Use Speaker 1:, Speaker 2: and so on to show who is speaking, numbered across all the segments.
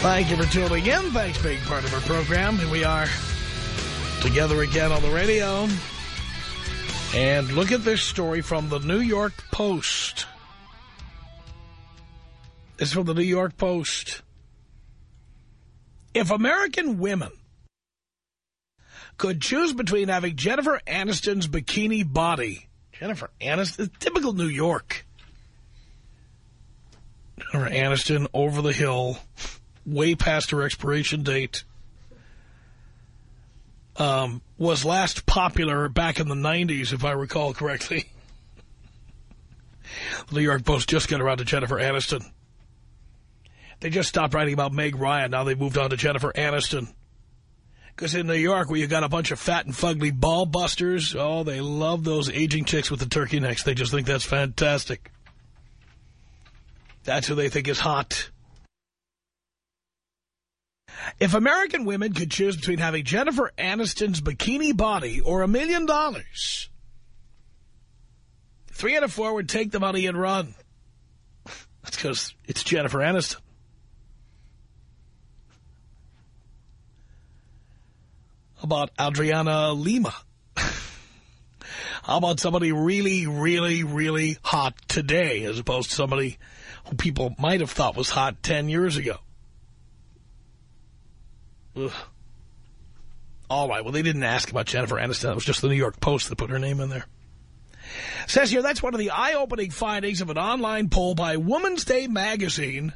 Speaker 1: Thank you for tuning in. Thanks being part of our program. Here we are together again on the radio. And look at this story from the New York Post. It's from the New York Post. If American women could choose between having Jennifer Aniston's bikini body, Jennifer Aniston, typical New York. Jennifer Aniston over the hill, way past her expiration date. Um, was last popular back in the 90s, if I recall correctly. the New York Post just got around to Jennifer Aniston. They just stopped writing about Meg Ryan. Now they've moved on to Jennifer Aniston. Because in New York, where you got a bunch of fat and fugly ball busters, oh, they love those aging chicks with the turkey necks. They just think that's fantastic. That's who they think is hot. If American women could choose between having Jennifer Aniston's bikini body or a million dollars, three out of four would take the money and run. That's because it's Jennifer Aniston. about Adriana Lima? How about somebody really, really, really hot today as opposed to somebody who people might have thought was hot 10 years ago? Ugh. All right, well, they didn't ask about Jennifer Aniston. It was just the New York Post that put her name in there. Says here, that's one of the eye-opening findings of an online poll by Woman's Day magazine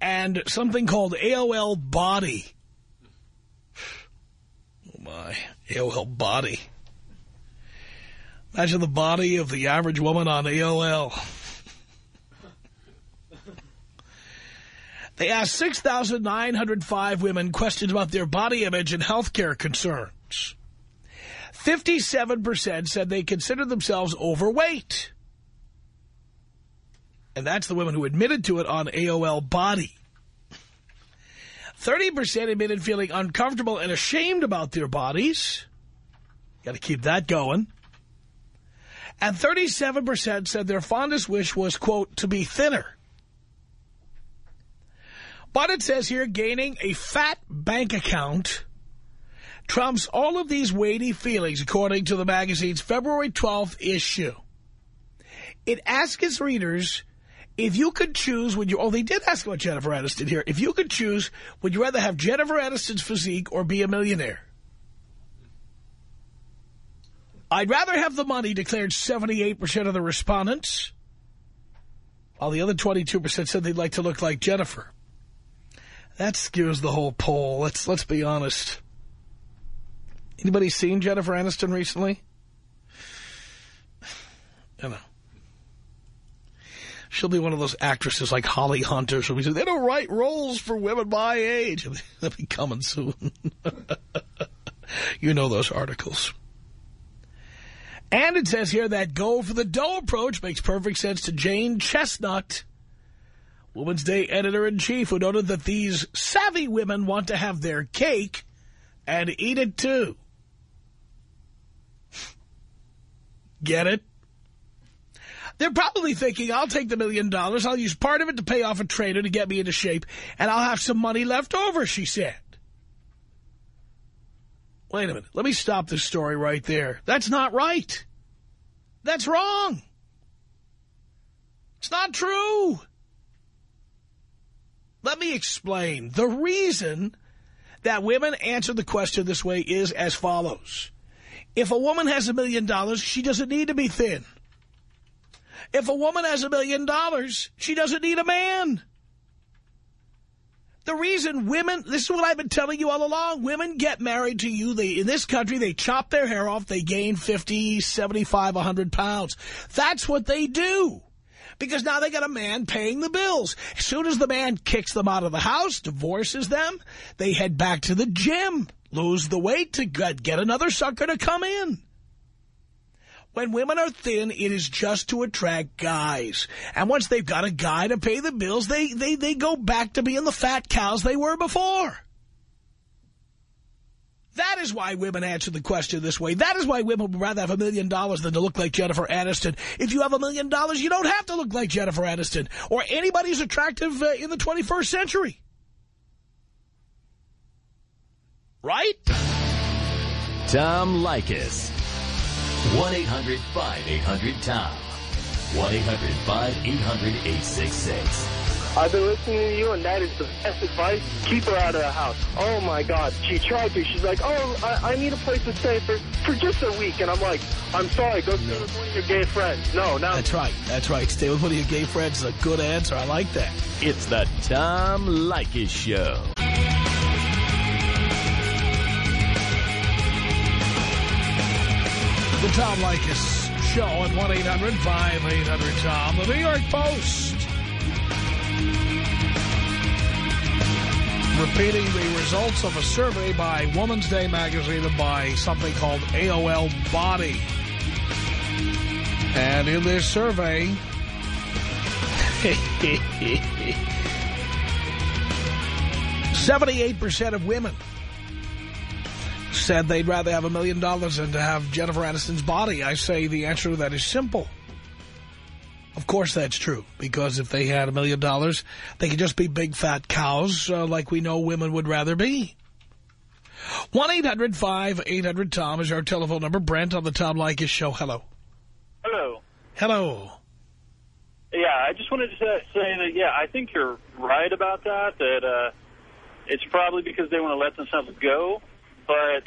Speaker 1: and something called AOL Body Oh, my. AOL body. Imagine the body of the average woman on AOL. They asked 6,905 women questions about their body image and health care concerns. 57% said they considered themselves overweight. And that's the women who admitted to it on AOL Body. 30% admitted feeling uncomfortable and ashamed about their bodies. Got to keep that going. And 37% said their fondest wish was, quote, to be thinner. But it says here, gaining a fat bank account trumps all of these weighty feelings, according to the magazine's February 12th issue. It asks its readers if you could choose, would you, oh, they did ask about Jennifer Aniston here. If you could choose, would you rather have Jennifer Aniston's physique or be a millionaire? I'd rather have the money, declared 78% of the respondents, while the other 22% said they'd like to look like Jennifer. That skews the whole poll. Let's, let's be honest. Anybody seen Jennifer Aniston recently? I know. She'll be one of those actresses like Holly Hunter. She'll be saying, they don't write roles for women my age. They'll be coming soon. you know those articles. And it says here that go for the dough approach makes perfect sense to Jane Chesnutt, Woman's Day editor-in-chief, who noted that these savvy women want to have their cake and eat it too. Get it? They're probably thinking, I'll take the million dollars, I'll use part of it to pay off a trainer to get me into shape, and I'll have some money left over, she said. Wait a minute. Let me stop this story right there. That's not right. That's wrong. It's not true. Let me explain. The reason that women answer the question this way is as follows. If a woman has a million dollars, she doesn't need to be thin. If a woman has a million dollars, she doesn't need a man. The reason women, this is what I've been telling you all along, women get married to you. They In this country, they chop their hair off. They gain 50, 75, 100 pounds. That's what they do. Because now they got a man paying the bills. As soon as the man kicks them out of the house, divorces them, they head back to the gym, lose the weight to get another sucker to come in. When women are thin, it is just to attract guys. And once they've got a guy to pay the bills, they, they, they go back to being the fat cows they were before. That is why women answer the question this way. That is why women would rather have a million dollars than to look like Jennifer Aniston. If you have a million dollars, you don't have to look like Jennifer Aniston or anybody who's attractive uh, in the 21st century. Right?
Speaker 2: Tom Leykis. 1-800-5800-TOM. 1-800-5800-866.
Speaker 3: I've been listening to you, and that is the best advice. Keep her out of the house. Oh, my God. She tried to. She's like, oh, I, I need a place to stay for, for just a week. And I'm like, I'm sorry. Go stay with one of your gay friends. No, now...
Speaker 1: That's right. That's right. Stay with one of your gay friends is a good answer. I like that.
Speaker 2: It's the Tom Leykis Show.
Speaker 1: The Tom Leykis Show at 1-800-5800-TOM. The New York Post. Repeating the results of a survey by Woman's Day magazine and by something called AOL Body. And in this survey... Seventy-eight percent of women said they'd rather have a million dollars than to have Jennifer Aniston's body. I say the answer to that is simple. Of course that's true, because if they had a million dollars, they could just be big fat cows uh, like we know women would rather be. 1-800-5800-TOM is our telephone number. Brent on the Tom Leykis show. Hello.
Speaker 4: Hello.
Speaker 1: Hello.
Speaker 4: Yeah, I just wanted to say that, yeah, I think you're right about that, that uh, it's probably because they want to let themselves go but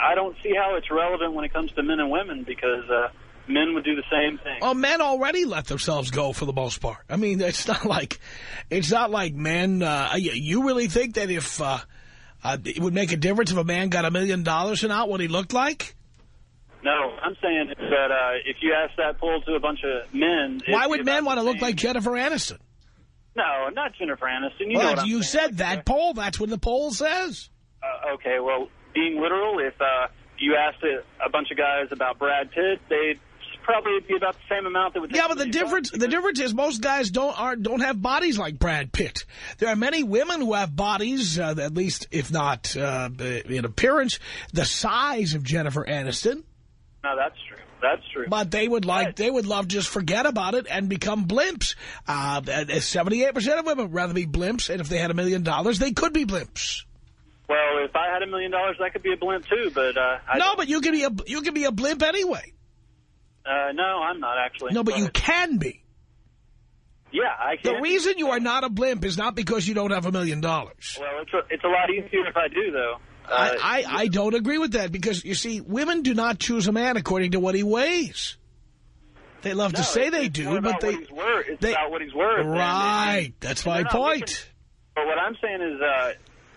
Speaker 4: I don't see how it's relevant when it comes to men and women because uh, men would do the same thing.
Speaker 1: Well, men already let themselves go for the most part. I mean, it's not like it's not like men. Uh, you really think that if uh, uh, it would make a difference if a man got a million dollars and not what he looked like?
Speaker 4: No, I'm saying that uh, if you ask that poll to a bunch of men...
Speaker 1: Why would men want to look like Jennifer Aniston?
Speaker 4: No, not Jennifer Aniston. You
Speaker 1: well,
Speaker 4: know
Speaker 1: you said that poll. That's what the poll says.
Speaker 4: Uh, okay, well, being literal, if uh, you asked a, a bunch of guys about Brad Pitt, they'd probably be about the same amount that would.
Speaker 1: Yeah, but the difference the difference is most guys don't aren't don't have bodies like Brad Pitt. There are many women who have bodies, uh, at least if not uh, in appearance, the size of Jennifer Aniston.
Speaker 4: No, that's true. That's true.
Speaker 1: But they would like, they would love just forget about it and become blimps. 78% uh, of women would rather be blimps, and if they had a million dollars, they could be blimps.
Speaker 4: Well, if I had a million dollars, I could be a blimp too. But uh, I
Speaker 1: no, but you could be a you could be a blimp anyway.
Speaker 4: Uh, no, I'm not actually.
Speaker 1: No, but you can be.
Speaker 4: Yeah, I can.
Speaker 1: The reason you are not a blimp is not because you don't have a million dollars.
Speaker 4: Well, it's a, it's a lot easier if I do, though. Uh,
Speaker 1: I, I, I don't agree with that because, you see, women do not choose a man according to what he weighs. They love
Speaker 4: no,
Speaker 1: to say they do, but they...
Speaker 4: It's they, about what he's worth.
Speaker 1: Right. And, That's my point. Looking,
Speaker 4: but what I'm saying is, uh,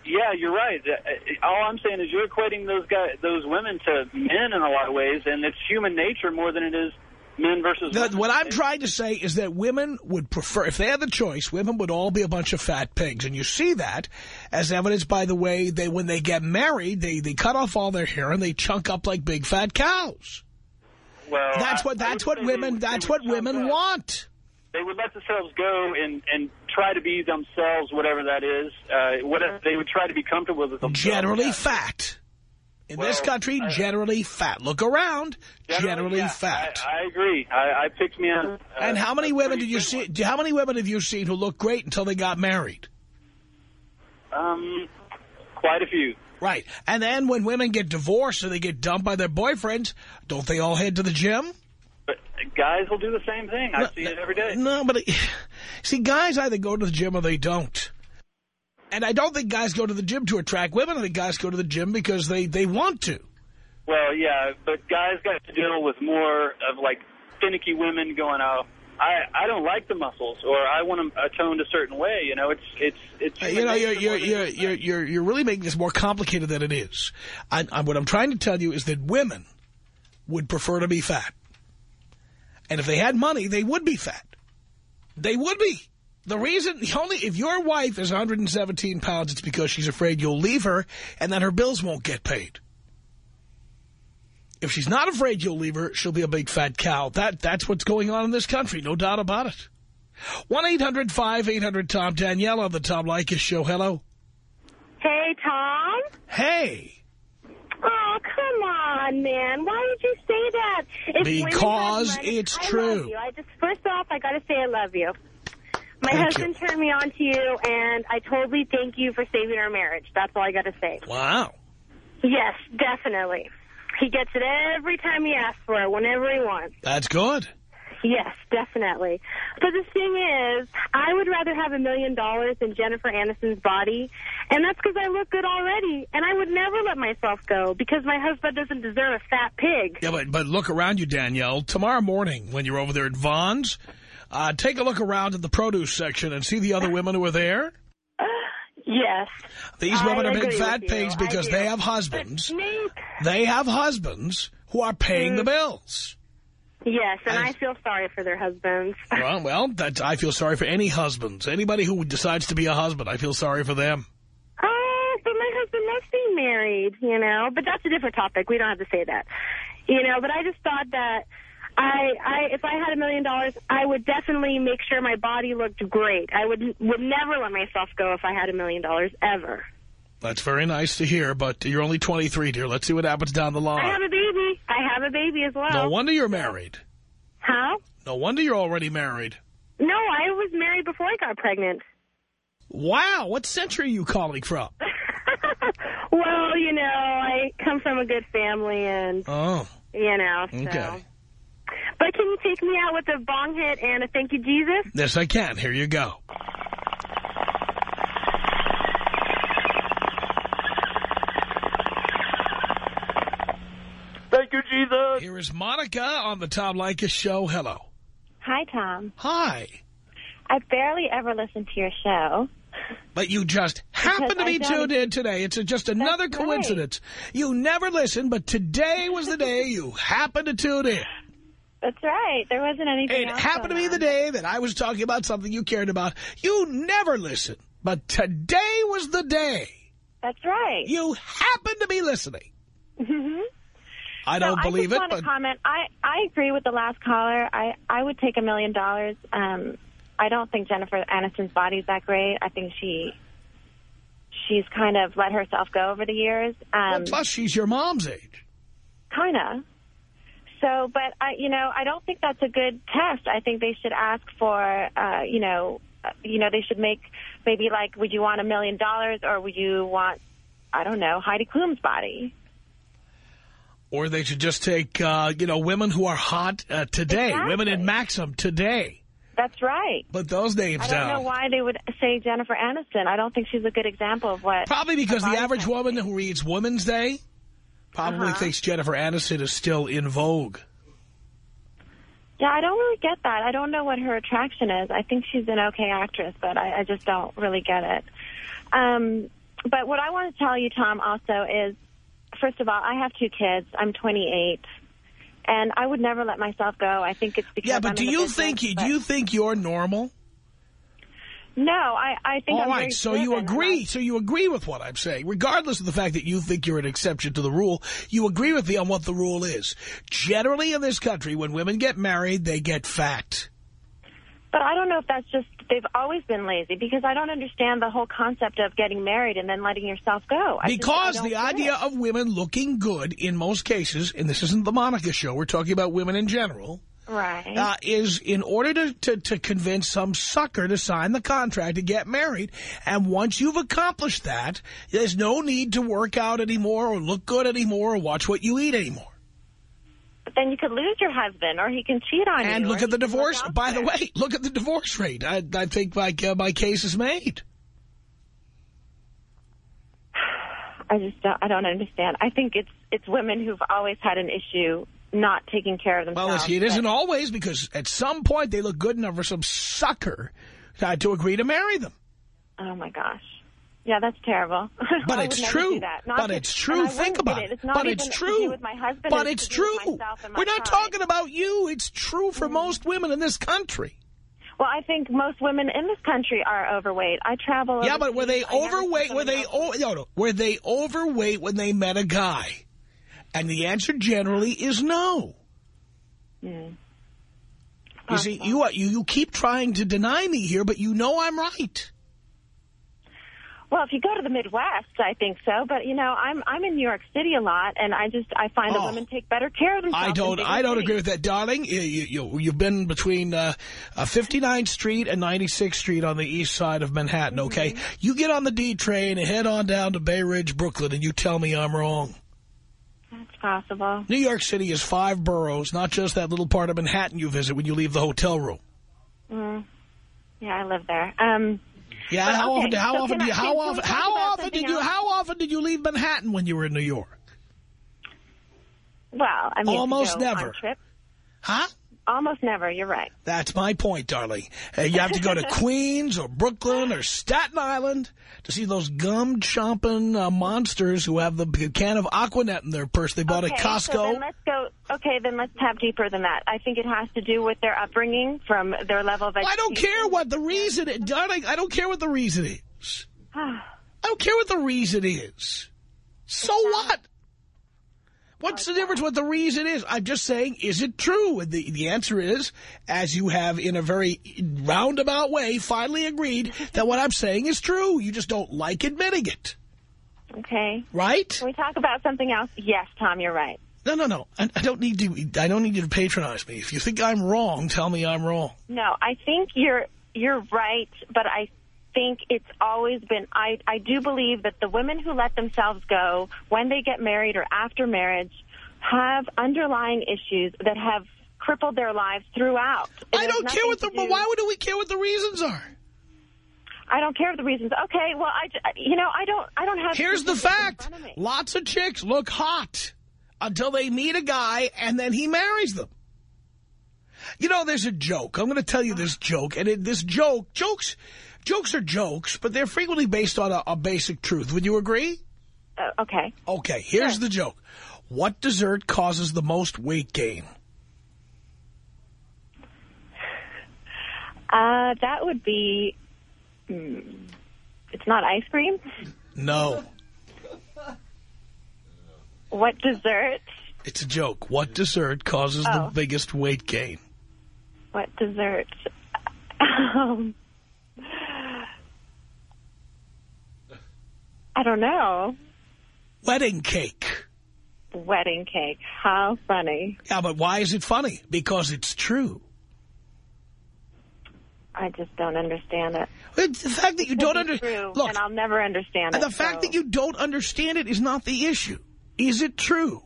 Speaker 4: yeah, you're right. Uh, all I'm saying is you're equating those guys, those women to men in a lot of ways, and it's human nature more than it is men versus
Speaker 1: the, What I'm trying to say is that women would prefer, if they had the choice, women would all be a bunch of fat pigs. And you see that as evidenced by the way they, when they get married, they, they cut off all their hair and they chunk up like big fat cows.
Speaker 4: Well,
Speaker 1: that's what, that's what women, that's what women up. want.
Speaker 4: They would let themselves go and, and try to be themselves, whatever that is. Uh, whatever they would try to be comfortable with themselves.
Speaker 1: Generally fat. In well, this country, generally fat. Look around, generally, generally
Speaker 4: yeah,
Speaker 1: fat.
Speaker 4: I, I agree. I, I, picked me on. Uh,
Speaker 1: and how many women did you see? How many women have you seen who look great until they got married?
Speaker 4: Um, quite a few.
Speaker 1: Right. And then when women get divorced or they get dumped by their boyfriends, don't they all head to the gym?
Speaker 4: But guys will do the same thing. I no, see it every day.
Speaker 1: No, but see, guys either go to the gym or they don't. And I don't think guys go to the gym to attract women. I think guys go to the gym because they, they want to.
Speaker 4: Well, yeah, but guys got to deal with more of like finicky women going out. I I don't like the muscles, or I want them toned a certain way. You know, it's it's it's.
Speaker 1: Uh, you know, you're you're you're you're you're, you're really making this more complicated than it is. I, I, what I'm trying to tell you is that women would prefer to be fat, and if they had money, they would be fat. They would be. The reason, the only, if your wife is 117 pounds, it's because she's afraid you'll leave her and that her bills won't get paid. If she's not afraid you'll leave her, she'll be a big fat cow. That That's what's going on in this country, no doubt about it. 1-800-5800-TOM. Danielle on the Tom Leykis Show. Hello.
Speaker 5: Hey, Tom.
Speaker 1: Hey.
Speaker 5: Oh, come on, man. Why did you say that? If
Speaker 1: because
Speaker 5: money,
Speaker 1: it's
Speaker 5: I
Speaker 1: true.
Speaker 5: Love you. I just First off, I got to say I love you. My
Speaker 1: Thank
Speaker 5: husband
Speaker 1: you.
Speaker 5: turned me on to you, and I totally thank you for saving our marriage. That's all I got to say.
Speaker 1: Wow.
Speaker 5: Yes, definitely. He gets it every time he asks for it, whenever he wants.
Speaker 1: That's good.
Speaker 5: Yes, definitely. But the thing is, I would rather have a million dollars than Jennifer Aniston's body, and that's because I look good already, and I would never let myself go because my husband doesn't deserve a fat pig.
Speaker 1: Yeah, but, but look around you, Danielle. Tomorrow morning, when you're over there at Vons, uh, take a look around at the produce section and see the other women who are there.
Speaker 5: Yes.
Speaker 1: These
Speaker 5: I
Speaker 1: women are big fat pigs because they have
Speaker 5: But
Speaker 1: husbands. They have husbands who are paying the bills.
Speaker 5: Yes, and
Speaker 1: And-
Speaker 5: I feel sorry for their husbands.
Speaker 1: Well, well, that's, I feel sorry for any husbands. Anybody who decides to be a husband, I feel sorry for them.
Speaker 5: Uh, oh, but my husband loves being married, you know. But that's a different topic. We don't have to say that. You know, but I just thought that I, I, if I had a million dollars, I would definitely make sure my body looked great. I would would never let myself go if I had a million dollars, ever.
Speaker 1: That's very nice to hear, but you're only 23, dear. Let's see what happens down the line.
Speaker 5: I have a baby. I have a baby as well.
Speaker 1: No wonder you're married.
Speaker 5: How?
Speaker 1: No wonder you're already married.
Speaker 5: No, I was married before I got pregnant.
Speaker 1: Wow, what century are you calling from?
Speaker 5: well, you know, I come from a good family, and
Speaker 1: Oh,
Speaker 5: you know, so.
Speaker 1: Okay.
Speaker 5: But can you take me out with a bong hit and a thank you, Jesus?
Speaker 1: yes, I can. Here you go.
Speaker 4: Thank you, Jesus.
Speaker 1: Here is Monica on the Tom Leykis Show. Hello.
Speaker 6: Hi, Tom.
Speaker 1: Hi.
Speaker 6: I barely ever listen to your show.
Speaker 1: But you just happened to be tuned in today. It's a, just another
Speaker 6: right.
Speaker 1: coincidence. You never listen, but today was the day you happened to tune in.
Speaker 6: That's right. There wasn't anything
Speaker 1: It happened to be the day that I was talking about something you cared about. You never listen, but today was the day
Speaker 6: That's right.
Speaker 1: you happened to be listening.
Speaker 6: Mhm.
Speaker 1: I don't
Speaker 6: so
Speaker 1: believe
Speaker 6: I
Speaker 1: it,
Speaker 6: just want
Speaker 1: but
Speaker 6: to comment. I, I agree with the last caller. I, I would take a million dollars. Um, I don't think Jennifer Aniston's body's that great. I think she she's kind of let herself go over the years.
Speaker 1: well,
Speaker 6: Um,
Speaker 1: plus she's your mom's age.
Speaker 6: kind of. So, but I, you know, I don't think that's a good test. I think they should ask for, uh, you know, uh, you know, they should make maybe like, would you want a million dollars or would you want, I don't know, Heidi Klum's body?
Speaker 1: Or they should just take, uh, you know, women who are hot uh, today,
Speaker 6: Exactly.
Speaker 1: women in Maxim today.
Speaker 6: That's right.
Speaker 1: But those names
Speaker 6: I don't
Speaker 1: down.
Speaker 6: know why they would say Jennifer Aniston. I don't think she's a good example of what.
Speaker 1: Probably because the average woman who reads Woman's Day probably
Speaker 6: Uh-huh.
Speaker 1: thinks Jennifer Aniston is still in vogue.
Speaker 6: Yeah, I don't really get that. I don't know what her attraction is. I think she's an okay actress, but I, I just don't really get it. Um, but what I want to tell you, Tom, also is, first of all, I have two kids. I'm 28. And I would never let myself go. I think it's because
Speaker 1: Yeah, but
Speaker 6: I'm
Speaker 1: do you
Speaker 6: business,
Speaker 1: think you, do you think you're normal?
Speaker 6: No, I, I think
Speaker 1: All
Speaker 6: I'm
Speaker 1: right, so you
Speaker 6: driven,
Speaker 1: agree. So you agree with what I'm saying, regardless of the fact that you think you're an exception to the rule. You agree with me on what the rule is. Generally, in this country, when women get married, they get fat.
Speaker 6: But I don't know if that's just, they've always been lazy because I don't understand the whole concept of getting married and then letting yourself go. I
Speaker 1: Because the idea
Speaker 6: it.
Speaker 1: of women looking good in most cases, and this isn't the Monica show, we're talking about women in general,
Speaker 6: Right.
Speaker 1: uh, is in order to, to, to convince some sucker to sign the contract to get married. And once you've accomplished that, there's no need to work out anymore or look good anymore or watch what you eat anymore.
Speaker 6: But then you could lose your husband or he can cheat on you.
Speaker 1: And look at the divorce. By the way, look at the divorce rate. I, I think my, uh, my case is made.
Speaker 6: I just don't, I don't understand. I think it's it's women who've always had an issue not taking care of themselves.
Speaker 1: Well, see, it isn't always because at some point they look good enough for some sucker to agree to marry them.
Speaker 6: Oh my gosh. Yeah, that's terrible.
Speaker 1: But it's true.
Speaker 6: do that. Not
Speaker 1: But
Speaker 6: to-
Speaker 1: it's true. Think about it.
Speaker 6: It's not
Speaker 1: But it's true.
Speaker 6: with my husband.
Speaker 1: But
Speaker 6: it's
Speaker 1: it's
Speaker 6: to do with
Speaker 1: true. We're not
Speaker 6: pride.
Speaker 1: talking about you. It's true for most women in this country.
Speaker 6: Well, I think most women in this country are overweight. I travel.
Speaker 1: Yeah, but were they.
Speaker 6: I
Speaker 1: overweight? Were they o no, no, were they overweight when they met a guy? And the answer generally is no.
Speaker 6: Hmm.
Speaker 1: You see, you, are, you you keep trying to deny me here, but you know I'm right.
Speaker 6: Well, if you go to the Midwest, I think so. But you know, I'm I'm in New York City a lot, and I just I find
Speaker 1: Oh.
Speaker 6: that women take better care of themselves.
Speaker 1: I don't. I don't
Speaker 6: cities.
Speaker 1: agree with that, darling. You, you, you, you've been between uh, uh, 59th Street and 96th Street on the east side of Manhattan. Okay,
Speaker 6: Mm-hmm.
Speaker 1: you get on the D train and head on down to Bay Ridge, Brooklyn, and you tell me I'm wrong.
Speaker 6: That's possible.
Speaker 1: New York City is five boroughs, not just that little part of Manhattan you visit when you leave the hotel room.
Speaker 6: Mm. Yeah, I live there. Um,
Speaker 1: Yeah,
Speaker 6: But,
Speaker 1: how
Speaker 6: okay,
Speaker 1: often? How
Speaker 6: so
Speaker 1: often? Do you,
Speaker 6: I-
Speaker 1: how
Speaker 6: can- can we
Speaker 1: often? How often did you?
Speaker 6: else?
Speaker 1: How often did you leave Manhattan when you were in New York?
Speaker 6: well, I mean,
Speaker 1: Almost never. Huh?
Speaker 6: Almost never. You're right.
Speaker 1: That's my point, darling. Uh, you have to go to Queens or Brooklyn or Staten Island to see those gum-chomping uh, monsters who have the can of Aqua Net in their purse they bought
Speaker 6: okay,
Speaker 1: at
Speaker 6: So
Speaker 1: Costco.
Speaker 6: then let's go. Okay, then let's tap deeper than that. I think it has to do with their upbringing, from their level of education.
Speaker 1: I don't care what the reason is. Darling, I don't care what the reason is. I don't care what the reason is. So what? What's the difference what the reason is? I'm just saying, is it true? And the, the answer is, as you have in a very roundabout way finally agreed that what I'm saying is true. You just don't like admitting it.
Speaker 6: Okay.
Speaker 1: Right?
Speaker 6: Can we talk about something else? Yes, Tom, you're right.
Speaker 1: No, no, no. I, I don't need to. I don't need you to patronize me. If you think I'm wrong, tell me I'm wrong.
Speaker 6: No, I think you're you're right, but I think it's always been I I do believe that the women who let themselves go when they get married or after marriage have underlying issues that have crippled their lives throughout.
Speaker 1: I don't care what the.
Speaker 6: do-
Speaker 1: Why would we care what the reasons are?
Speaker 6: I don't care what the reasons. Okay, well I, you know I don't I don't have
Speaker 1: Here's the fact.
Speaker 6: of.
Speaker 1: Lots of chicks look hot until they meet a guy and then he marries them. You know, there's a joke. I'm going to tell you this joke. And it, this joke, jokes, jokes are jokes, but they're frequently based on a, a basic truth. Would you agree?
Speaker 6: Uh, okay.
Speaker 1: Okay, here's the joke. What dessert causes the most weight gain?
Speaker 6: Uh, that would be. hmm, it's not ice cream.
Speaker 1: No,
Speaker 6: What dessert?
Speaker 1: it's a joke. What dessert causes the
Speaker 6: Oh.
Speaker 1: biggest weight gain?
Speaker 6: What dessert? Um, I don't know.
Speaker 1: Wedding cake.
Speaker 6: Wedding cake. How funny.
Speaker 1: Yeah, but why is it funny? Because it's true.
Speaker 6: I just don't understand it.
Speaker 1: It's the fact that you don't understand. Look,
Speaker 6: and I'll never understand it.
Speaker 1: the fact
Speaker 6: so-
Speaker 1: that you don't understand it is not the issue. Is it true?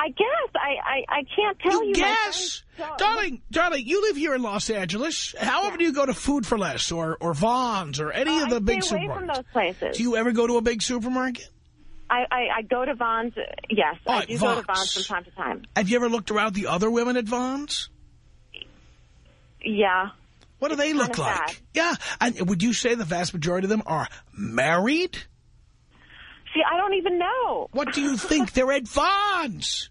Speaker 6: I guess I I, I can't tell you.
Speaker 1: you guess. Darling, darling, you live here in Los Angeles. How often do you go to Food for Less or, or Vons or any
Speaker 6: Uh,
Speaker 1: of the
Speaker 6: I
Speaker 1: big
Speaker 6: stay away from
Speaker 1: supermarkets?
Speaker 6: those places.
Speaker 1: Do you ever go to a big supermarket?
Speaker 6: I, I I go to Vons. Yes, I do go to
Speaker 1: Vons.
Speaker 6: Vaughn's from time to time.
Speaker 1: Have you ever looked around the other women at Vons?
Speaker 6: Yeah.
Speaker 1: What do they look like?
Speaker 6: sad.
Speaker 1: Yeah. And would you say the vast majority of them are married?
Speaker 6: See, I don't even know.
Speaker 1: What do you think? They're at Vons.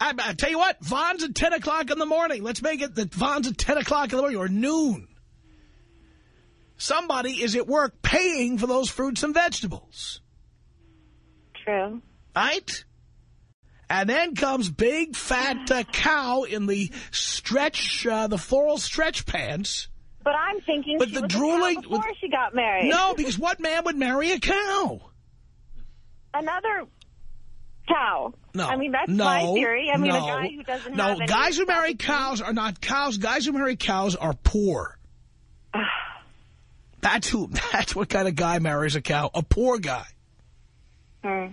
Speaker 1: I, I tell you what, Vons at 10 o'clock in the morning. Let's make it that Vons at 10 o'clock in the morning or noon. Somebody is at work paying for those fruits and vegetables.
Speaker 6: True.
Speaker 1: Right? And then comes big fat uh, cow in the stretch, uh, the floral stretch pants.
Speaker 6: But I'm thinking
Speaker 1: But
Speaker 6: she
Speaker 1: the
Speaker 6: was a cow
Speaker 1: drooling-
Speaker 6: before
Speaker 1: with-
Speaker 6: she got married.
Speaker 1: No, because what man would marry a cow?
Speaker 6: Another cow.
Speaker 1: No.
Speaker 6: I mean, that's
Speaker 1: no,
Speaker 6: my theory. I mean,
Speaker 1: no,
Speaker 6: a guy who doesn't
Speaker 1: no,
Speaker 6: have any
Speaker 1: guys who marry cows are not cows. Guys who marry cows are poor. That's who. That's what kind of guy marries a cow. A poor guy.
Speaker 6: Hmm.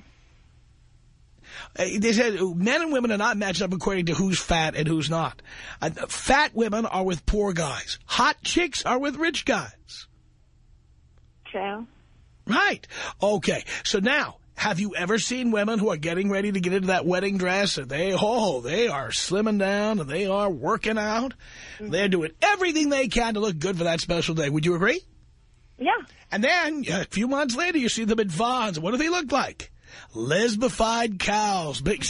Speaker 1: Uh, They said men and women are not matched up according to who's fat and who's not. Uh, fat women are with poor guys. Hot chicks are with rich guys.
Speaker 6: True.
Speaker 1: Right. Okay. So now, have you ever seen women who are getting ready to get into that wedding dress and they, oh, they are slimming down and they are working out.
Speaker 6: Mm-hmm.
Speaker 1: They're doing everything they can to look good for that special day. Would you agree?
Speaker 6: Yeah.
Speaker 1: And then a few months later, you see them at Vons. What do they look like? Lesbified cows, big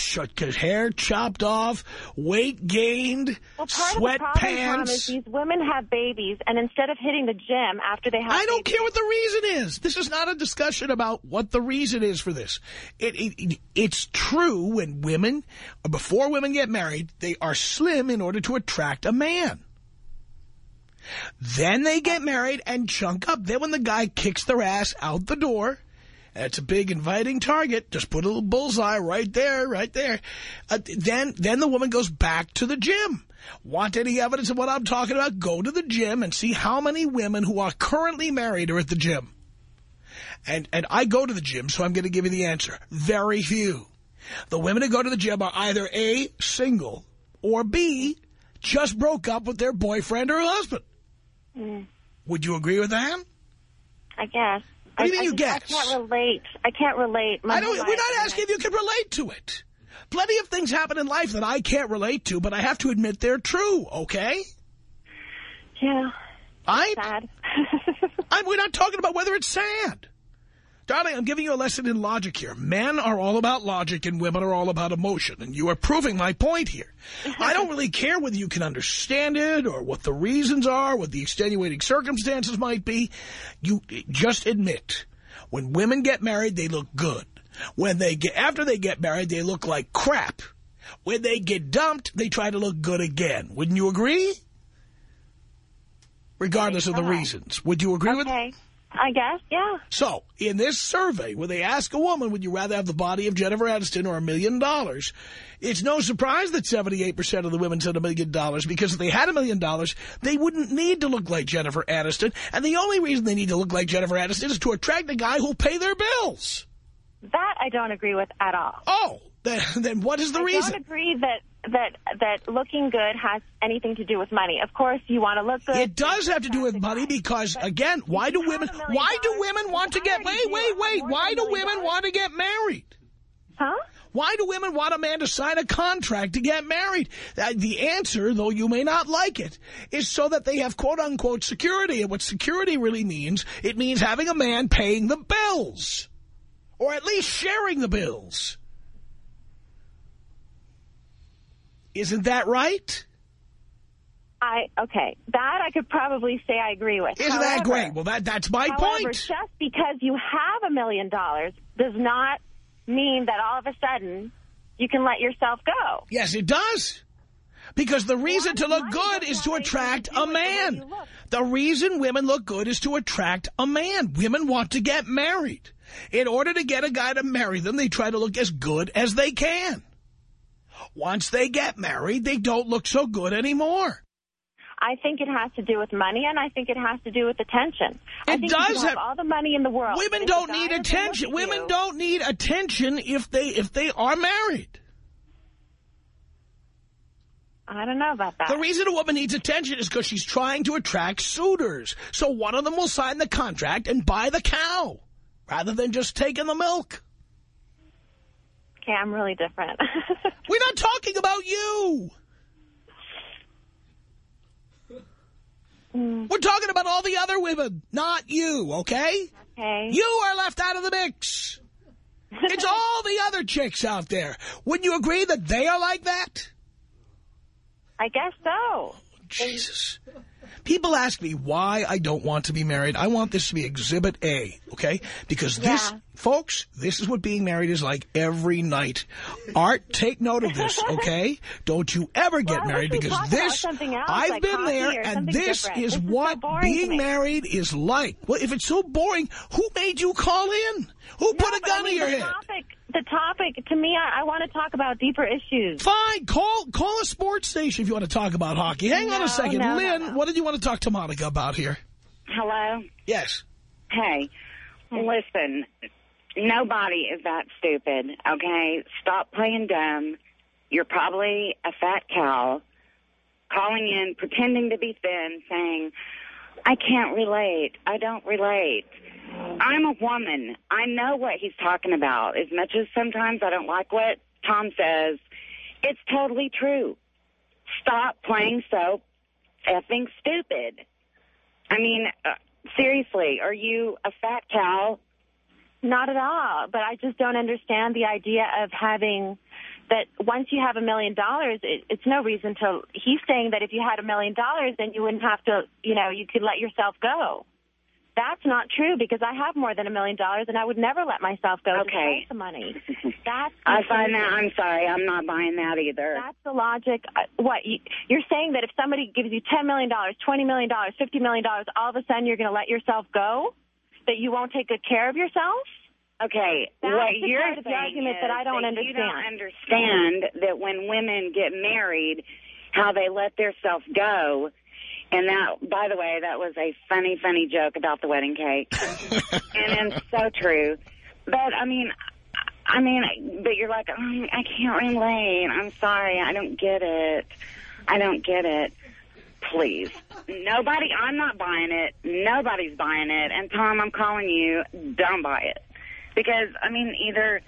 Speaker 1: hair chopped off, weight gained,
Speaker 6: Well, part of the problem, Tom, is
Speaker 1: sweatpants.
Speaker 6: these women have babies, and instead of hitting the gym after they have
Speaker 1: I don't
Speaker 6: babies,
Speaker 1: care what the reason is. This is not a discussion about what the reason is for this. It, it, it- it's true when women, before women get married, they are slim in order to attract a man. Then they get married and chunk up. Then when the guy kicks their ass out the door, it's a big inviting target. Just put a little bullseye right there, right there. Uh, then, then the woman goes back to the gym. Want any evidence of what I'm talking about? Go to the gym and see how many women who are currently married are at the gym. And, and I go to the gym, so I'm going to give you the answer. Very few. The women who go to the gym are either A, single, or B, just broke up with their boyfriend or husband. Would you agree with that?
Speaker 6: I guess.
Speaker 1: What do you
Speaker 6: I,
Speaker 1: mean you
Speaker 6: I? I can't relate. I can't relate. My
Speaker 1: I don't. We're not asking if you can relate to it. Plenty of things happen in life that I can't relate to, but I have to admit they're true. Okay,
Speaker 6: Yeah,
Speaker 1: I'm,
Speaker 6: sad.
Speaker 1: I'm, we're not talking about whether it's sad. Darling, I'm giving you a lesson in logic here. Men are all about logic and women are all about emotion, and you are proving my point here. I don't really care whether you can understand it or what the reasons are, what the extenuating circumstances might be. You just admit, when women get married, they look good. When they get, after they get married, they look like crap. When they get dumped, they try to look good again. Wouldn't you agree? Regardless of the reasons. Would you agree with
Speaker 6: okay, I guess. Yeah.
Speaker 1: so, in this survey, where they ask a woman, would you rather have the body of Jennifer Aniston or a million dollars, it's no surprise that 78% of the women said a million dollars, because if they had a million dollars, they wouldn't need to look like Jennifer Aniston, and the only reason they need to look like Jennifer Aniston is to attract a guy who'll pay their bills.
Speaker 6: That I don't agree with at all.
Speaker 1: Oh, then, then what is the
Speaker 6: I
Speaker 1: reason?
Speaker 6: I don't agree that that that looking good has anything to do with money. Of course, you want to look good.
Speaker 1: It does have to do with money because, again, why do women, why do women want to get, wait, wait, wait, why do women want to get married?
Speaker 6: Huh?
Speaker 1: Why do women want a man to sign a contract to get married? Uh, the answer, though you may not like it, is so that they have quote-unquote security. And what security really means, it means having a man paying the bills. Or at least sharing the bills. Isn't that right?
Speaker 6: I okay. That I could probably say I agree with.
Speaker 1: Isn't that great? Well, that that's my
Speaker 6: However,
Speaker 1: point.
Speaker 6: just because you have a million dollars does not mean that all of a sudden you can let yourself go.
Speaker 1: Yes, it does. Because the reason to look good is to
Speaker 6: have anything to
Speaker 1: attract a man. The reason women look good is to attract a man. Women want to get married. In order to get a guy to marry them, they try to look as good as they can. Once they get married, they don't look so good anymore.
Speaker 6: I think it has to do with money, and I think it has to do with attention. I
Speaker 1: It
Speaker 6: think
Speaker 1: does
Speaker 6: have,
Speaker 1: have-
Speaker 6: all the money in the world.
Speaker 1: Women don't need attention. Women
Speaker 6: you-
Speaker 1: don't need attention if they if they are married.
Speaker 6: I don't know about that.
Speaker 1: The reason a woman needs attention is because she's trying to attract suitors. So one of them will sign the contract and buy the cow rather than just taking the milk.
Speaker 6: okay, I'm really different.
Speaker 1: We're not talking about you. We're talking about all the other women, not you, okay?
Speaker 6: okay.
Speaker 1: You are left out of the mix. It's all the other chicks out there. Wouldn't you agree that they are like that?
Speaker 6: I guess so.
Speaker 1: Jesus. People ask me why I don't want to be married. I want this to be Exhibit A, okay? Because this, folks, this is what being married is like every night. Art, take note of this, okay? Don't you ever get
Speaker 6: Well,
Speaker 1: married because this,
Speaker 6: else,
Speaker 1: I've
Speaker 6: like
Speaker 1: been there, and this
Speaker 6: different.
Speaker 1: is
Speaker 6: This is so
Speaker 1: what being married is like. Well, if it's so boring, who made you call in? Who put a
Speaker 6: but I
Speaker 1: gun
Speaker 6: mean,
Speaker 1: to your head?
Speaker 6: Topic, the topic, to me, I, I want to talk about deeper issues.
Speaker 1: Fine, call call a sports station if you want to talk about hockey. Hang on a second.
Speaker 6: no, no,
Speaker 1: Lynn,
Speaker 6: no.
Speaker 1: what did you want to talk to Monica about here?
Speaker 7: Hello?
Speaker 1: Yes.
Speaker 7: Hey, listen, nobody is that stupid, okay? Stop playing dumb. You're probably a fat cow calling in, pretending to be thin, saying, I can't relate. I don't relate. I'm a woman. I know what he's talking about. As much as sometimes I don't like what Tom says, it's totally true. Stop playing so effing stupid. I mean, uh, seriously, are you a fat cow?
Speaker 6: Not at all. But I just don't understand the idea of having that once you have a million dollars, it, it's no reason to. He's saying that if you had a million dollars, then you wouldn't have to, you know, you could let yourself go. That's not true because I have more than a million dollars and I would never let myself go
Speaker 7: Okay.
Speaker 6: to the money. That's
Speaker 7: I find that, I'm sorry, I'm not buying that either.
Speaker 6: That's the logic. Uh, What you're saying that if somebody gives you ten million dollars, twenty million dollars, fifty million dollars, all of a sudden you're going to let yourself go? That you won't take good care of yourself?
Speaker 7: Okay,
Speaker 6: That's
Speaker 7: what
Speaker 6: the
Speaker 7: you're
Speaker 6: part of
Speaker 7: saying
Speaker 6: argument
Speaker 7: is
Speaker 6: that I don't
Speaker 7: You don't understand that when women get married, how they let themselves go. And that, by the way, that was a funny, funny joke about the wedding cake. and it's so true. But, I mean, I mean, but you're like, oh, I can't relate. I'm sorry. I don't get it. I don't get it. Please. Nobody, I'm not buying it. Nobody's buying it. And Tom, I'm calling you, don't buy it. Because, I mean, either...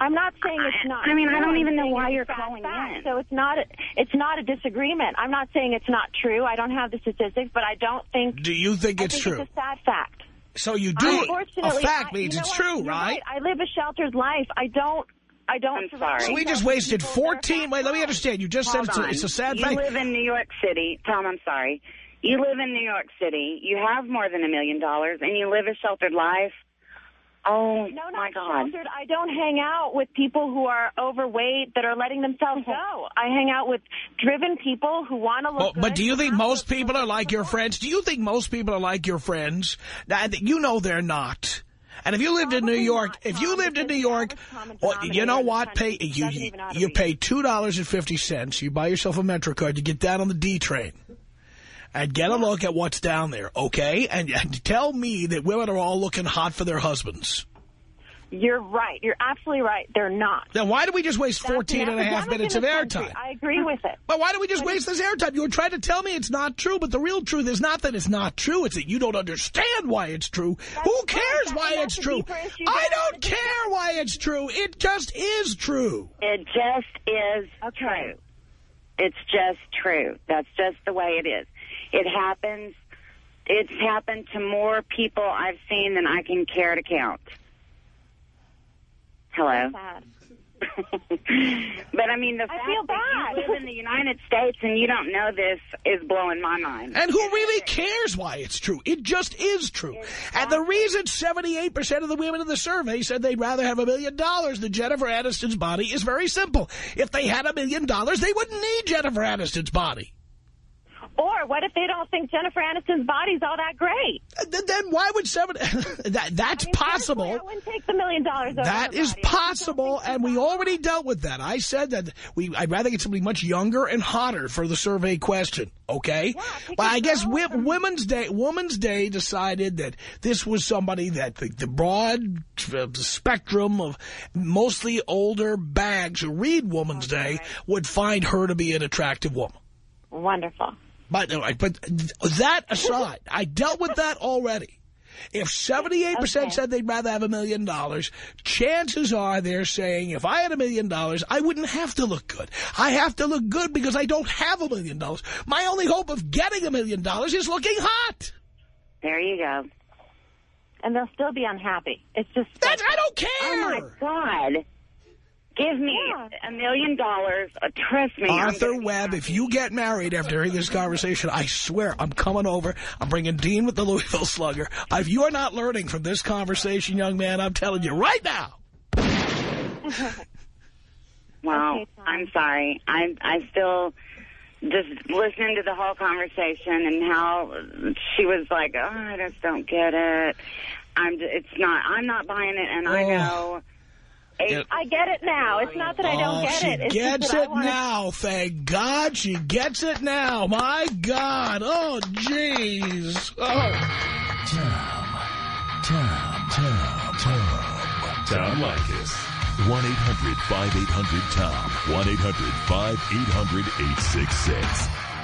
Speaker 6: I'm not saying it's not.
Speaker 7: I mean, I don't even know why you're calling
Speaker 6: fact.
Speaker 7: in.
Speaker 6: So it's not. A, it's not a disagreement. I'm not saying it's not true. I don't have the statistics, but I don't think.
Speaker 1: Do you think
Speaker 6: I
Speaker 1: it's
Speaker 6: think
Speaker 1: true?
Speaker 6: It's a sad fact.
Speaker 1: So you do. Unfortunately, A
Speaker 6: Unfortunately,
Speaker 1: fact
Speaker 6: I-
Speaker 1: means
Speaker 6: you know
Speaker 1: it's
Speaker 6: what?
Speaker 1: true,
Speaker 6: You're
Speaker 1: right?
Speaker 6: I live a sheltered life. I don't. I don't.
Speaker 7: I'm sorry.
Speaker 1: So we just wasted 14. Wait, let me understand. You just said it's a,
Speaker 7: on.
Speaker 1: it's a sad
Speaker 7: you
Speaker 1: fact.
Speaker 7: live in New York City. Tom, I'm sorry. You live in New York City. You have more than a million dollars, and you live a sheltered life. Oh,
Speaker 6: No, not
Speaker 7: my God.
Speaker 6: sheltered. I don't hang out with people who are overweight that are letting themselves go. I hang out with driven people who want to look
Speaker 1: Well,
Speaker 6: good.
Speaker 1: but do you think most people are like your friends? Do you think most people are like your friends? That you know they're not. And if you lived in New York,
Speaker 6: not,
Speaker 1: if you
Speaker 6: Tom,
Speaker 1: lived in New York, well, you know
Speaker 6: denominator in the
Speaker 1: what? Pay you you,
Speaker 6: even know how to
Speaker 1: you pay two dollars and fifty cents. You buy yourself a Metro card. You get down on the D train. And get a look at what's down there, okay? And, and tell me that women are all looking hot for their husbands.
Speaker 6: You're right. You're absolutely right. They're not.
Speaker 1: Then why do we just waste
Speaker 6: That's
Speaker 1: 14 and a half minutes of airtime?
Speaker 6: I agree with it.
Speaker 1: But why do we just waste this airtime? You were trying to tell me it's not true, but the real truth is not that it's not true. It's that you don't understand why it's true. Who cares
Speaker 6: That-
Speaker 1: why
Speaker 6: that's
Speaker 1: it's true? I don't care why it's true. It just is true.
Speaker 7: It just is true. It's just true. That's just the way it is. It happens. It's happened to more people I've seen than I can care to count. Hello. But I mean, the fact
Speaker 6: feel
Speaker 7: that
Speaker 6: bad.
Speaker 7: you live in the United States and you don't know this is blowing my mind.
Speaker 1: And who really cares why it's true? It just is true. And the reason 78% of the women in the survey said they'd rather have a million dollars than Jennifer Aniston's body is very simple. If they had a million dollars, they wouldn't need Jennifer Aniston's body.
Speaker 6: Or what if they don't think Jennifer Aniston's body's all that great?
Speaker 1: Then, then why would seven? that that's
Speaker 6: I mean,
Speaker 1: possible.
Speaker 6: I wouldn't take the million dollars over
Speaker 1: That
Speaker 6: body. I just don't
Speaker 1: possible, and we already dealt with that. I said that we I'd rather get somebody much younger and hotter for the survey question. Okay,
Speaker 6: Yeah,
Speaker 1: but
Speaker 6: a
Speaker 1: I guess Women's Day Women's Day decided that this was somebody that the, the broad uh, spectrum of mostly older bags who read Women's Day would find her to be an attractive woman.
Speaker 6: Wonderful.
Speaker 1: But but that aside, I dealt with that already. If 78%
Speaker 6: Okay.
Speaker 1: said they'd rather have a million dollars, chances are they're saying if I had a million dollars, I wouldn't have to look good. I have to look good because I don't have a million dollars. My only hope of getting a million dollars is looking hot.
Speaker 7: There you go.
Speaker 6: And they'll still be unhappy. It's just...
Speaker 1: That's, I don't care!
Speaker 7: Oh, my. God. Give me
Speaker 6: Yeah.
Speaker 7: a million dollars. Uh, trust me.
Speaker 1: Arthur Webb, if you get married after hearing this conversation, I swear I'm coming over. I'm bringing Dean with the Louisville Slugger. If you are not learning from this conversation, young man, I'm telling you right now.
Speaker 7: Well,
Speaker 6: Okay,
Speaker 7: I'm sorry. I I still just listening to the whole conversation and how she was like, "Oh, I just don't get it." I'm. It's not. I'm not buying it, and I
Speaker 1: Oh.
Speaker 7: know. It,
Speaker 6: I get it now. It's not that I don't
Speaker 1: oh,
Speaker 6: get
Speaker 1: she
Speaker 6: it. It's
Speaker 1: gets
Speaker 6: just that I
Speaker 1: it
Speaker 6: wanna-
Speaker 1: now. Thank God she gets it now. My God. Oh, jeez. Oh.
Speaker 2: Tom. Tom. Tom. Tom. Tom Leykis. 1-800-5800-TOM. 1-800-5800-866.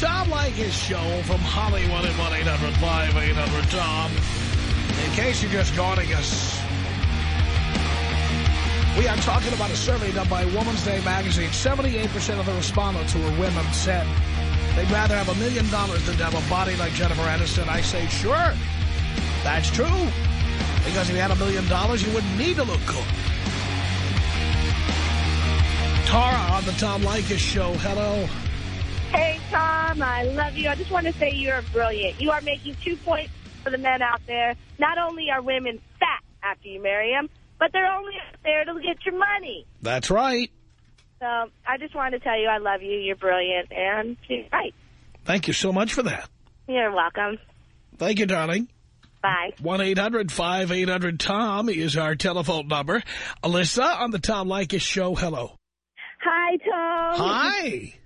Speaker 1: Tom Leykis Show from Hollywood at 1-800-5800-TOM. In case you're just joining us, we are talking about a survey done by Woman's Day magazine. 78% of the respondents who were women said they'd rather have a million dollars than to have a body like Jennifer Aniston. I say, sure, that's true. Because if you had a million dollars, you wouldn't need to look good. Tara on the Tom Leykis Show. Hello.
Speaker 5: Hey, Tom, I love you. I just want to say you're brilliant. You are making two points for the men out there. Not only are women fat after you marry them, but they're only out there to get your money.
Speaker 1: That's right.
Speaker 5: So I just wanted to tell you I love you. You're brilliant. And you're right.
Speaker 1: Thank you so much for that.
Speaker 5: You're welcome.
Speaker 1: Thank you, darling.
Speaker 5: Bye.
Speaker 1: 1-800-5800-TOM is our telephone number. Alyssa on the Tom Leykis Show. Hello.
Speaker 8: Hi, Tom.
Speaker 1: Hi.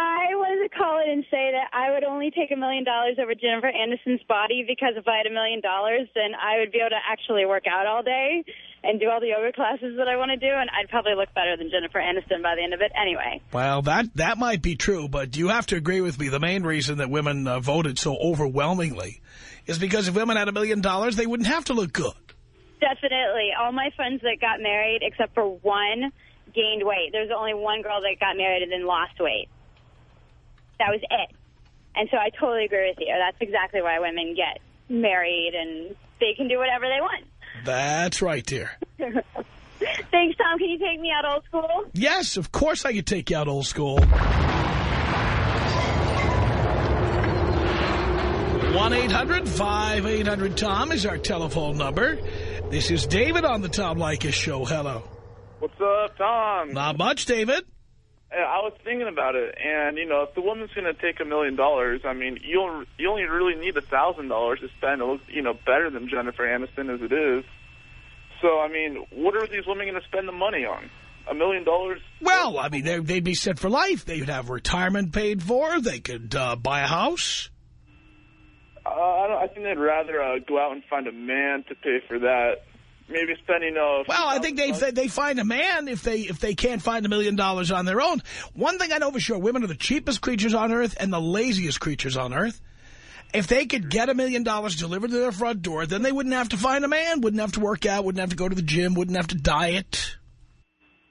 Speaker 8: I wanted to call in and say that I would only take a million dollars over Jennifer Aniston's body because if I had a million dollars, then I would be able to actually work out all day and do all the yoga classes that I want to do, and I'd probably look better than Jennifer Aniston by the end of it anyway.
Speaker 1: Well, that, that might be true, but you have to agree with me. The main reason that women uh, voted so overwhelmingly is because if women had a million dollars, they wouldn't have to look good.
Speaker 8: Definitely. All my friends that got married, except for one, gained weight. There's only one girl that got married and then lost weight. That was it. And so I totally agree with you. That's exactly why women get married and they can do whatever they want.
Speaker 1: That's right, dear.
Speaker 8: Thanks, Tom. Can you take me out old school?
Speaker 1: Yes, of course I could take you out old school. 1-800-5800-TOM is our telephone number. This is David on the Tom Leykis Show. Hello.
Speaker 9: What's up, Tom?
Speaker 1: Not much, David.
Speaker 9: I was thinking about it, and, you know, if the woman's going to take a million dollars, I mean, you only, you only really need a thousand dollars to spend to look, you know, better than Jennifer Aniston as it is. So, I mean, what are these women going to spend the money on? A million dollars?
Speaker 1: Well, I mean, they- they'd be set for life. They would have retirement paid for. They could uh, buy a house.
Speaker 9: Uh, I, don't, I think they'd rather uh, go out and find a man to pay for that. Maybe spending, uh,
Speaker 1: Well, I think they they find a man if they if they can't find a million dollars on their own. One thing I know for sure, women are the cheapest creatures on earth and the laziest creatures on earth. If they could get a million dollars delivered to their front door, then they wouldn't have to find a man, wouldn't have to work out, wouldn't have to go to the gym, wouldn't have to diet.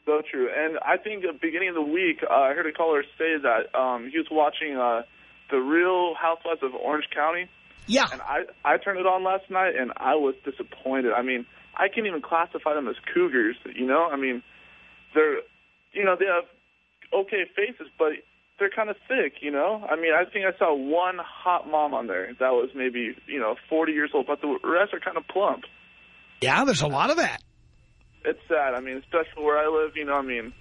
Speaker 9: So true. And I think at the beginning of the week, uh, I heard a caller say that um, he was watching uh, The Real Housewives of Orange County.
Speaker 1: Yeah.
Speaker 9: And I, I turned it on last night, and I was disappointed. I mean, I can't even classify them as cougars, you know? I mean, they're, you know, they have okay faces, but they're kind of thick, you know? I mean, I think I saw one hot mom on there that was maybe, you know, 40 years old, but the rest are kind of plump.
Speaker 1: Yeah, there's a lot of that.
Speaker 9: It's sad. I mean, especially where I live, you know, I mean,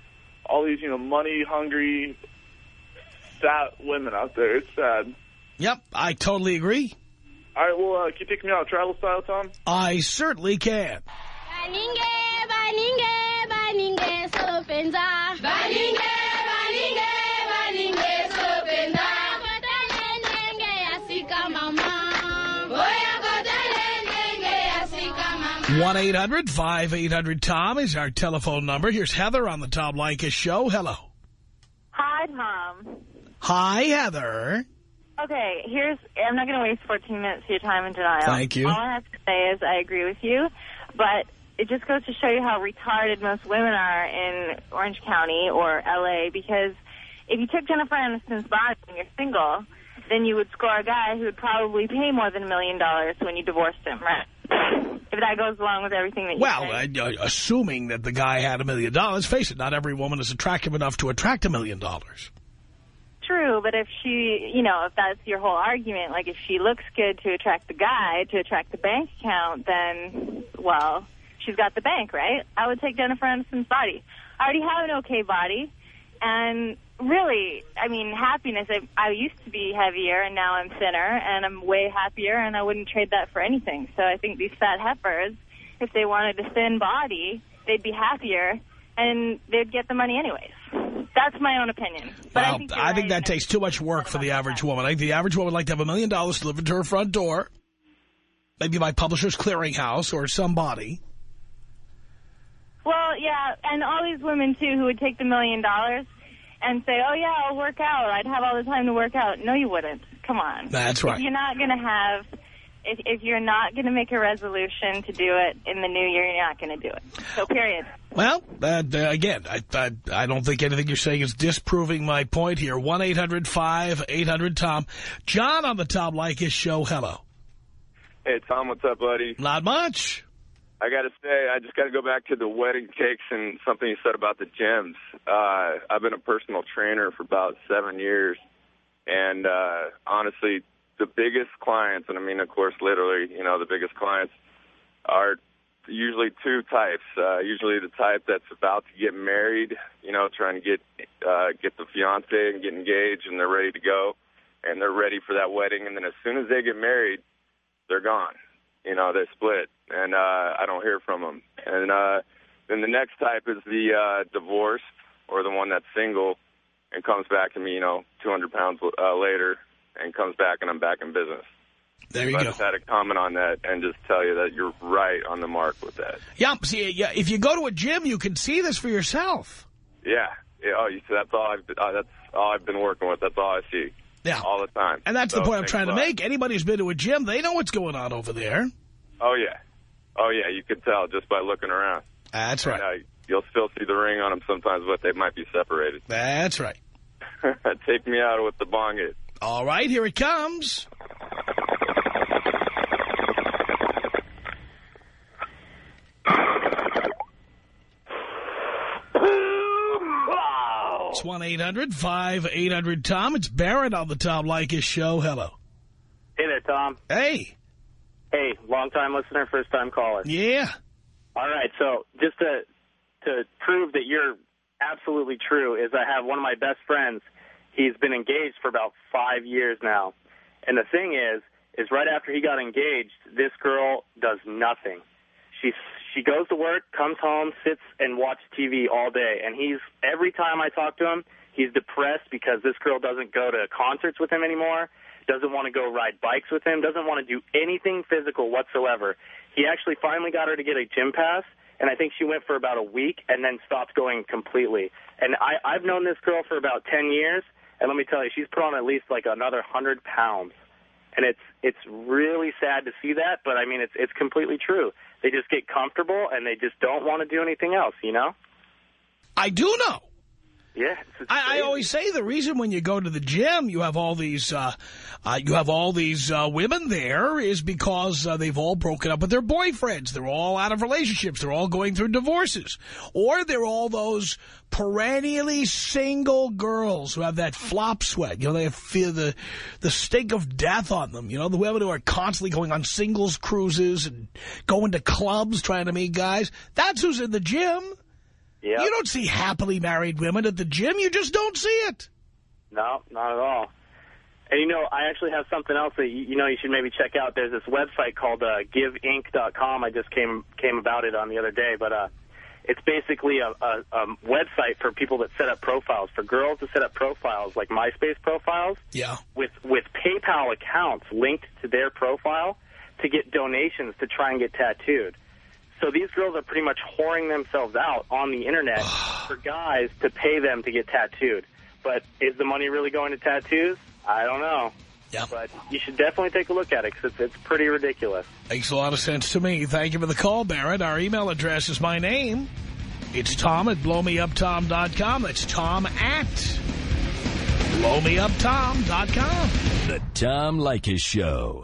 Speaker 9: all these, you know, money-hungry, fat women out there. It's sad.
Speaker 1: Yep, I totally agree.
Speaker 9: All right, well, uh, can you take me out travel style, Tom?
Speaker 1: I certainly can.
Speaker 10: Baninge, baninge, baninge, sopenza. Baninge, baninge, baninge, sopenza. Kotelendenge, asika mama. Oya kotelendenge, asika mama.
Speaker 1: 1-800-5800-TOM is our telephone number. Here's Heather on the Tom Leykis Show. Hello.
Speaker 11: Hi, Tom.
Speaker 1: Hi, Heather.
Speaker 11: Okay, here's, I'm not going to waste 14 minutes of your time in denial.
Speaker 1: Thank you.
Speaker 11: All I have to say is I agree with you, but it just goes to show you how retarded most women are in Orange County or L.A. because if you took Jennifer Aniston's body and you're single, then you would score a guy who would probably pay more than a million dollars when you divorced him, right? If that goes along with everything that you
Speaker 1: Well, uh, assuming that the guy had a million dollars, face it, not every woman is attractive enough to attract a million dollars.
Speaker 11: But if she, you know, if that's your whole argument, like if she looks good to attract the guy, to attract the bank account, then, well, she's got the bank, right? I would take Jennifer Aniston's body. I already have an okay body. And really, I mean, happiness, I, I used to be heavier and now I'm thinner and I'm way happier and I wouldn't trade that for anything. So I think these fat heifers, if they wanted a thin body, they'd be happier and they'd get the money anyways. That's my own opinion. But
Speaker 1: well,
Speaker 11: I think,
Speaker 1: I think that takes too much work for the average woman. I think the average woman would like to have a million dollars delivered to her front door, maybe by Publishers Clearinghouse or somebody.
Speaker 11: Well, yeah, and all these women, too, who would take the million dollars and say, oh, yeah, I'll work out. I'd have all the time to work out. No, you wouldn't. Come on.
Speaker 1: That's right.
Speaker 11: If you're not going to have, if, if you're not going to make a resolution to do it in the new year, you're not going to do it. So, period.
Speaker 1: Well, uh, again, I, I I don't think anything you're saying is disproving my point here. 1-800-5800-TOM. John on the Tom Leykis show. Hello.
Speaker 12: Hey, Tom, what's up, buddy?
Speaker 1: Not much.
Speaker 12: I got to say, I just got to go back to the wedding cakes and something you said about the gyms. Uh, I've been a personal trainer for about seven years, and uh, honestly, the biggest clients, and I mean, of course, literally, you know, the biggest clients are usually two types. Uh, usually the type that's about to get married, you know, trying to get uh, get the fiance and get engaged, and they're ready to go, and they're ready for that wedding, and then as soon as they get married, they're gone. You know, they split, and uh, I don't hear from them. And uh, then the next type is the uh, divorced or the one that's single and comes back to me, you know, 200 pounds uh, later and comes back and I'm back in business.
Speaker 1: There you
Speaker 12: so
Speaker 1: go.
Speaker 12: I just had to comment on that and just tell you that you're right on the mark with that.
Speaker 1: Yeah, see, yeah, if you go to a gym, you can see this for yourself.
Speaker 12: Yeah. yeah oh, you see, that's all I've uh, that's all I've been working with. That's all I see.
Speaker 1: Yeah.
Speaker 12: All the time.
Speaker 1: And that's
Speaker 12: So,
Speaker 1: the point I'm trying to make. Anybody who's been to a gym, they know what's going on over there.
Speaker 12: Oh yeah. Oh yeah. You could tell just by looking around.
Speaker 1: That's right.
Speaker 12: And, uh, you'll still see the ring on them sometimes, but they might be separated.
Speaker 1: That's right.
Speaker 12: Take me out with the bong it.
Speaker 1: All right, here it comes. It's 1-800-5800-TOM. It's Barrett on the Tom Leykis show. Hello.
Speaker 13: Hey there, Tom.
Speaker 1: Hey.
Speaker 13: Hey, long-time listener, first-time caller.
Speaker 1: Yeah.
Speaker 13: All right, so just to to prove that you're absolutely true is I have one of my best friends. He's been engaged for about five years now. And the thing is, is right after he got engaged, this girl does nothing. She she goes to work, comes home, sits and watches TV all day. And he's every time I talk to him, he's depressed because this girl doesn't go to concerts with him anymore, doesn't want to go ride bikes with him, doesn't want to do anything physical whatsoever. He actually finally got her to get a gym pass, and I think she went for about a week and then stopped going completely. And I, I've known this girl for about 10 years, and let me tell you, she's put on at least like another 100 pounds. And it's it's really sad to see that, but I mean it's it's completely true. They just get comfortable and they just don't want to do anything else, you know?
Speaker 1: I do know.
Speaker 13: Yeah.
Speaker 1: I, I always say the reason when you go to the gym, you have all these, uh, uh, you have all these uh, women there is because uh, they've all broken up with their boyfriends. They're all out of relationships. They're all going through divorces, or they're all those perennially single girls who have that flop sweat. You know, they feel the the stink of death on them. You know, the women who are constantly going on singles cruises and going to clubs trying to meet guys. That's who's in the gym.
Speaker 13: Yeah.
Speaker 1: You don't see happily married women at the gym. You just don't see it.
Speaker 13: No, not at all. And you know, I actually have something else that you, you know you should maybe check out. There's this website called uh, GiveInc.com. I just came came about it on the other day, but uh, it's basically a, a, a website for people that set up profiles for girls to set up profiles like MySpace profiles.
Speaker 1: Yeah.
Speaker 13: With with PayPal accounts linked to their profile to get donations to try and get tattooed. So these girls are pretty much whoring themselves out on the internet for guys to pay them to get tattooed. But is the money really going to tattoos? I don't know.
Speaker 1: Yeah.
Speaker 13: But you should definitely take a look at it because it's, it's pretty ridiculous.
Speaker 1: Makes a lot of sense to me. Thank you for the call, Barrett. Our email address is my name. It's Tom at blowmeuptom.com. That's Tom at blowmeuptom.com.
Speaker 2: The Tom Leykis Show.